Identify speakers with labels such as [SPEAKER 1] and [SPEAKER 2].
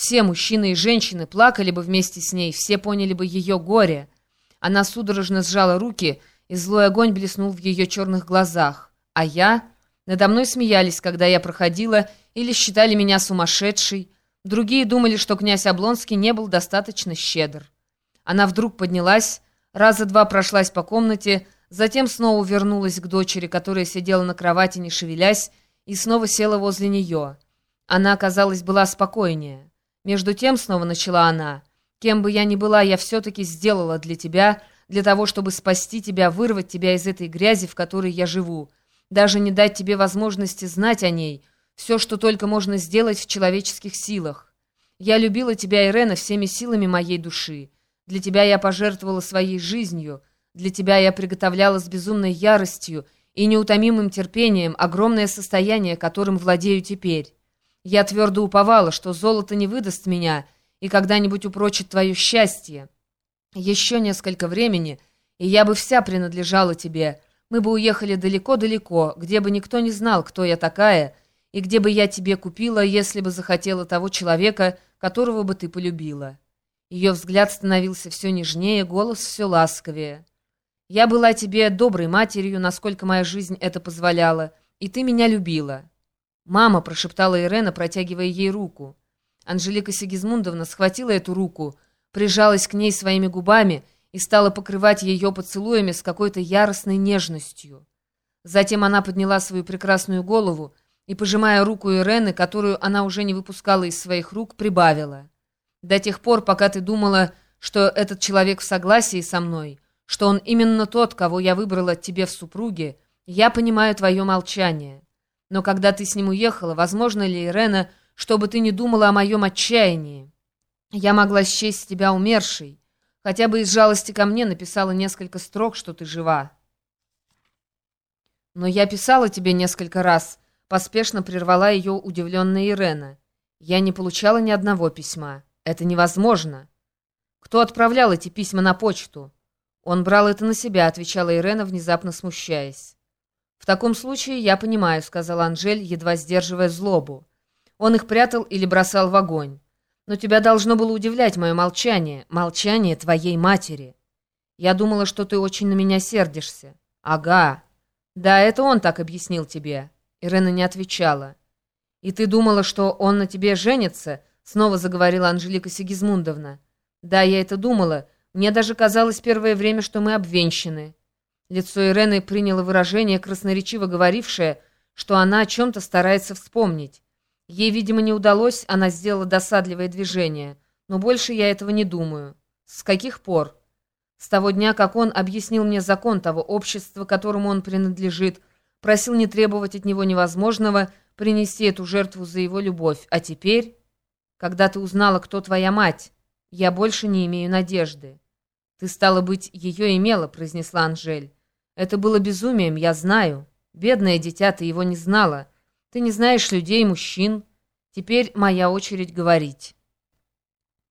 [SPEAKER 1] Все мужчины и женщины плакали бы вместе с ней, все поняли бы ее горе. Она судорожно сжала руки, и злой огонь блеснул в ее черных глазах. А я... Надо мной смеялись, когда я проходила, или считали меня сумасшедшей. Другие думали, что князь Облонский не был достаточно щедр. Она вдруг поднялась, раза два прошлась по комнате, затем снова вернулась к дочери, которая сидела на кровати, не шевелясь, и снова села возле нее. Она, казалось, была спокойнее. Между тем снова начала она. «Кем бы я ни была, я все-таки сделала для тебя, для того, чтобы спасти тебя, вырвать тебя из этой грязи, в которой я живу, даже не дать тебе возможности знать о ней, все, что только можно сделать в человеческих силах. Я любила тебя, Ирена, всеми силами моей души. Для тебя я пожертвовала своей жизнью, для тебя я приготовляла с безумной яростью и неутомимым терпением огромное состояние, которым владею теперь. Я твердо уповала, что золото не выдаст меня и когда-нибудь упрочит твое счастье. Еще несколько времени, и я бы вся принадлежала тебе. Мы бы уехали далеко-далеко, где бы никто не знал, кто я такая, и где бы я тебе купила, если бы захотела того человека, которого бы ты полюбила. Ее взгляд становился все нежнее, голос все ласковее. Я была тебе доброй матерью, насколько моя жизнь это позволяла, и ты меня любила». «Мама», — прошептала Ирена, протягивая ей руку. Анжелика Сигизмундовна схватила эту руку, прижалась к ней своими губами и стала покрывать ее поцелуями с какой-то яростной нежностью. Затем она подняла свою прекрасную голову и, пожимая руку Ирены, которую она уже не выпускала из своих рук, прибавила. «До тех пор, пока ты думала, что этот человек в согласии со мной, что он именно тот, кого я выбрала тебе в супруге, я понимаю твое молчание. Но когда ты с ним уехала, возможно ли, Ирена, чтобы ты не думала о моем отчаянии? Я могла счесть тебя умершей. Хотя бы из жалости ко мне написала несколько строк, что ты жива. Но я писала тебе несколько раз, поспешно прервала ее удивленная Ирена. Я не получала ни одного письма. Это невозможно. Кто отправлял эти письма на почту? «Он брал это на себя», — отвечала Ирена, внезапно смущаясь. «В таком случае я понимаю», — сказала Анжель, едва сдерживая злобу. «Он их прятал или бросал в огонь. Но тебя должно было удивлять мое молчание, молчание твоей матери. Я думала, что ты очень на меня сердишься». «Ага. Да, это он так объяснил тебе». Ирена не отвечала. «И ты думала, что он на тебе женится?» — снова заговорила Анжелика Сигизмундовна. «Да, я это думала». Мне даже казалось первое время, что мы обвенчаны. Лицо Ирены приняло выражение, красноречиво говорившее, что она о чем-то старается вспомнить. Ей, видимо, не удалось, она сделала досадливое движение. Но больше я этого не думаю. С каких пор? С того дня, как он объяснил мне закон того общества, которому он принадлежит, просил не требовать от него невозможного, принести эту жертву за его любовь. А теперь, когда ты узнала, кто твоя мать, я больше не имею надежды. Ты, стало быть, ее имела, произнесла Анжель. Это было безумием, я знаю. Бедное дитя, ты его не знала. Ты не знаешь людей, мужчин. Теперь моя очередь говорить.